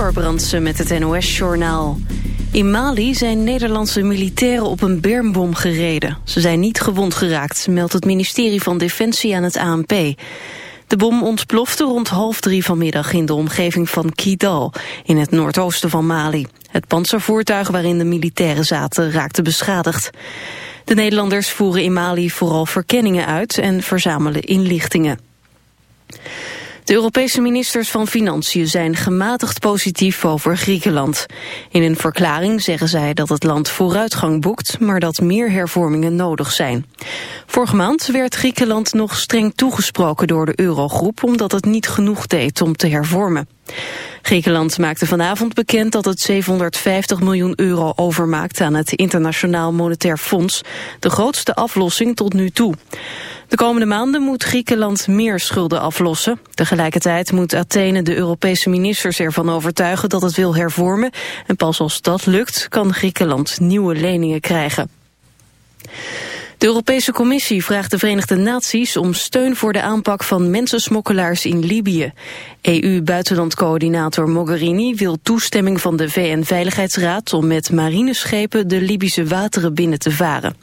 Ember Brandsen met het NOS-journaal. In Mali zijn Nederlandse militairen op een bermbom gereden. Ze zijn niet gewond geraakt, meldt het ministerie van Defensie aan het ANP. De bom ontplofte rond half drie vanmiddag in de omgeving van Kidal, in het noordoosten van Mali. Het panzervoertuig waarin de militairen zaten raakte beschadigd. De Nederlanders voeren in Mali vooral verkenningen uit en verzamelen inlichtingen. De Europese ministers van Financiën zijn gematigd positief over Griekenland. In een verklaring zeggen zij dat het land vooruitgang boekt, maar dat meer hervormingen nodig zijn. Vorige maand werd Griekenland nog streng toegesproken door de eurogroep omdat het niet genoeg deed om te hervormen. Griekenland maakte vanavond bekend dat het 750 miljoen euro overmaakt aan het Internationaal Monetair Fonds, de grootste aflossing tot nu toe. De komende maanden moet Griekenland meer schulden aflossen. Tegelijkertijd moet Athene de Europese ministers ervan overtuigen dat het wil hervormen. En pas als dat lukt kan Griekenland nieuwe leningen krijgen. De Europese Commissie vraagt de Verenigde Naties om steun voor de aanpak van mensensmokkelaars in Libië. EU-buitenlandcoördinator Mogherini wil toestemming van de VN-veiligheidsraad om met marineschepen de Libische wateren binnen te varen.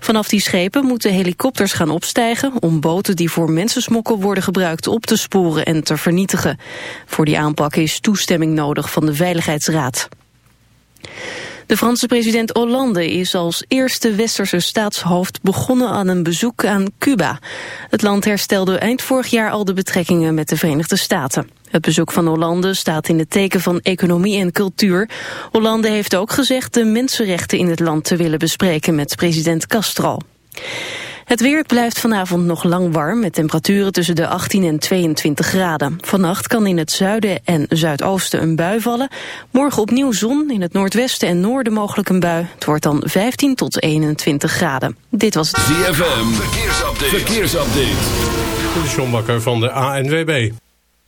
Vanaf die schepen moeten helikopters gaan opstijgen om boten die voor mensensmokkel worden gebruikt op te sporen en te vernietigen. Voor die aanpak is toestemming nodig van de Veiligheidsraad. De Franse president Hollande is als eerste westerse staatshoofd begonnen aan een bezoek aan Cuba. Het land herstelde eind vorig jaar al de betrekkingen met de Verenigde Staten. Het bezoek van Hollande staat in het teken van economie en cultuur. Hollande heeft ook gezegd de mensenrechten in het land te willen bespreken met president Castro. Het weer blijft vanavond nog lang warm met temperaturen tussen de 18 en 22 graden. Vannacht kan in het zuiden en zuidoosten een bui vallen. Morgen opnieuw zon, in het noordwesten en noorden mogelijk een bui. Het wordt dan 15 tot 21 graden. Dit was het ZFM, verkeersupdate. verkeersupdate. De John Bakker van de ANWB.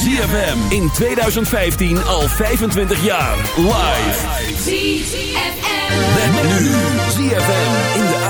ZFM in 2015 al 25 jaar. Live. ZFM. Met nu. ZFM in de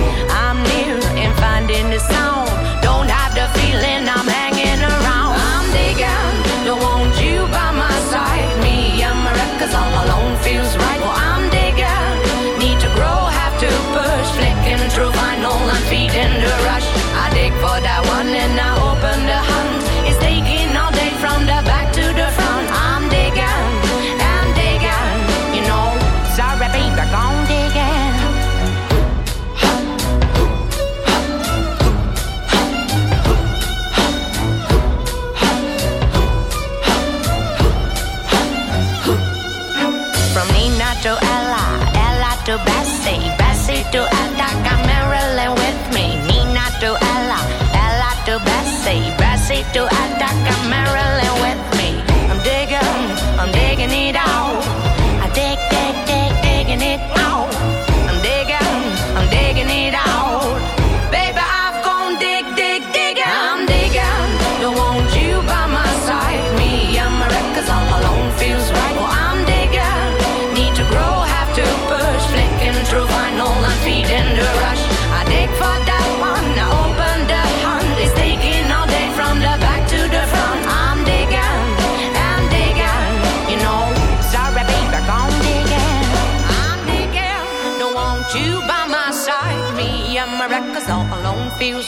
See do I.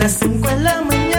las 5 de la mañana.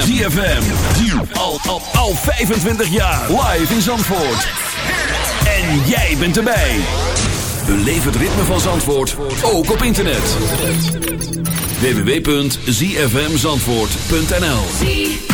ZFM. ZFM. Al, al, al 25 jaar. Live in Zandvoort. En jij bent erbij. Beleef het ritme van Zandvoort. Ook op internet. www.zfmzandvoort.nl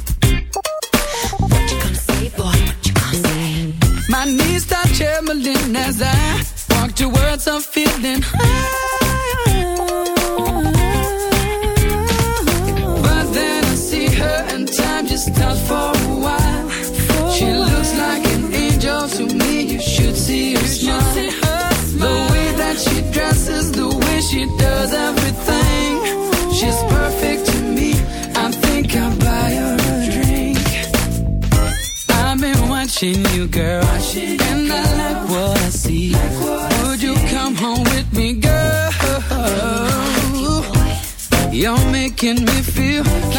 As I walk towards a feeling high. But then I see her and time just stops for a while. She looks like an angel to me. You should see her smile. The way that she dresses, the way she does everything. She's perfect to me. I think I'll buy her a drink. I've been watching you, girl, and making me feel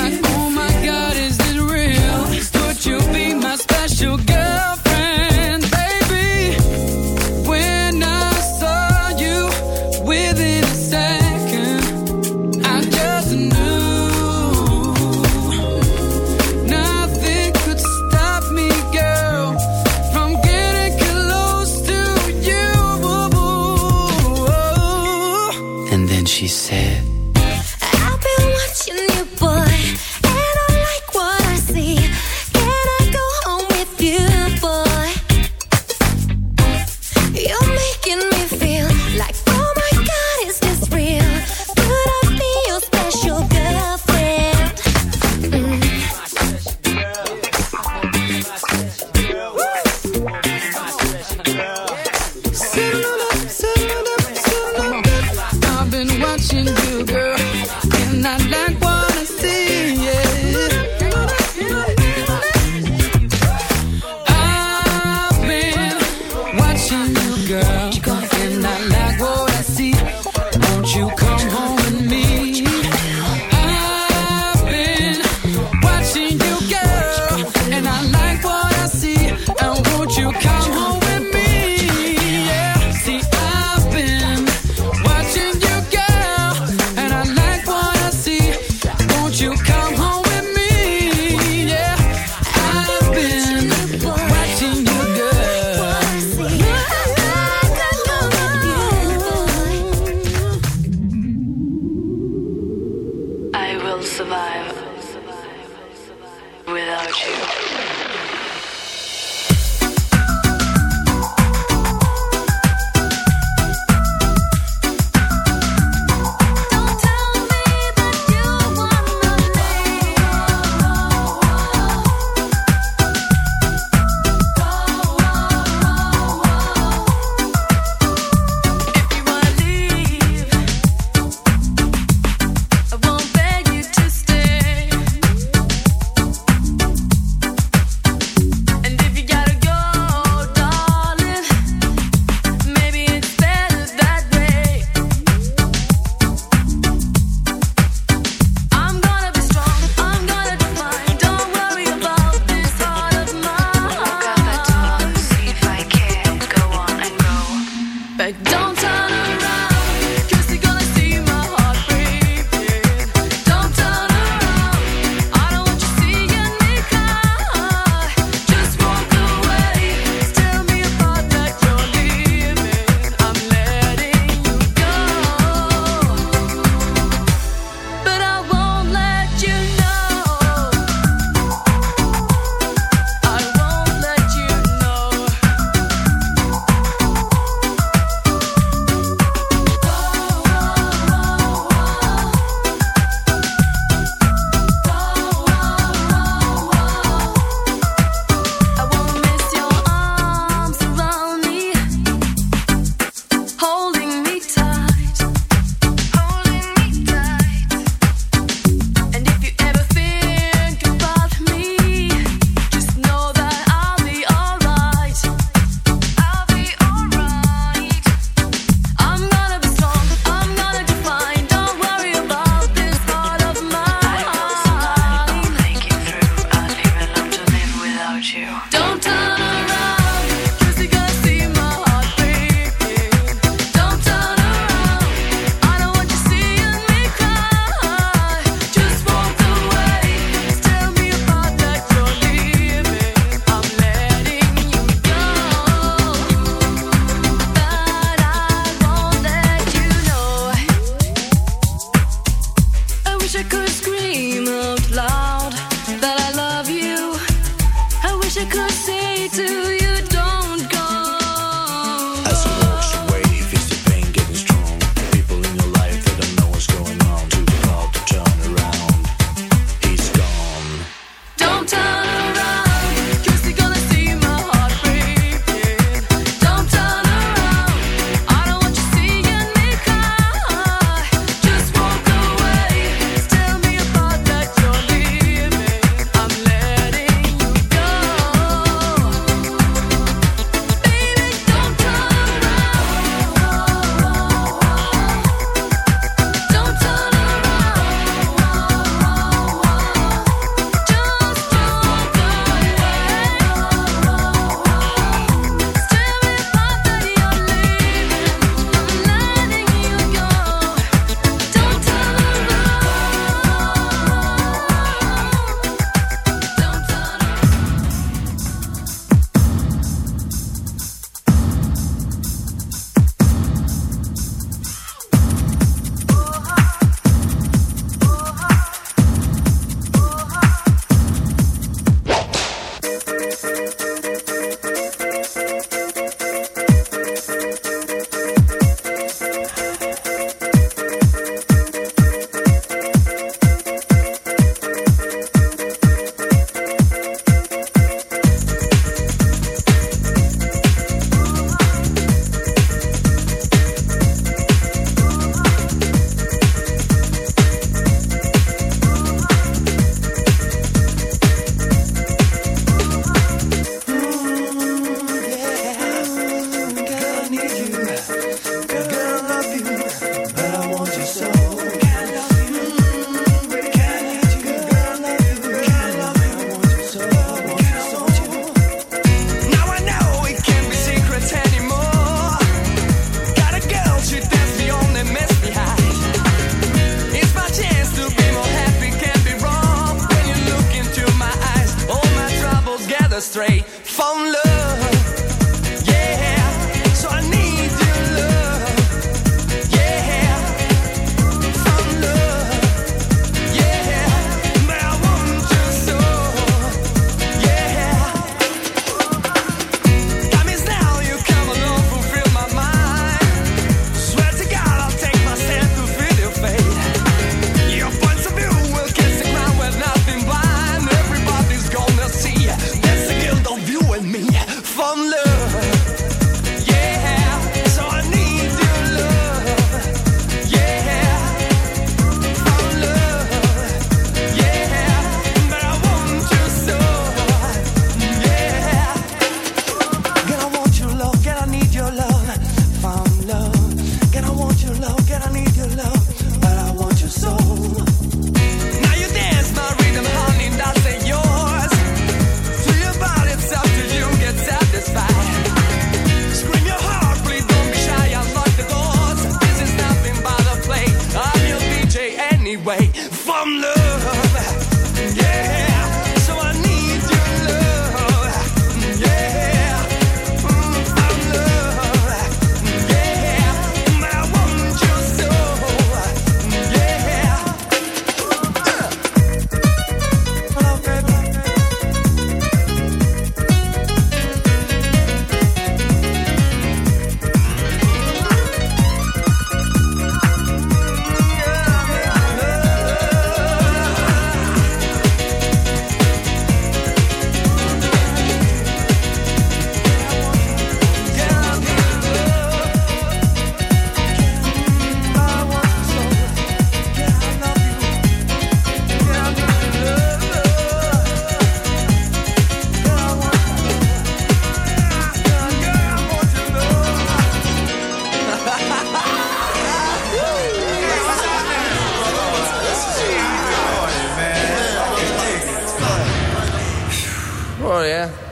Well, yeah.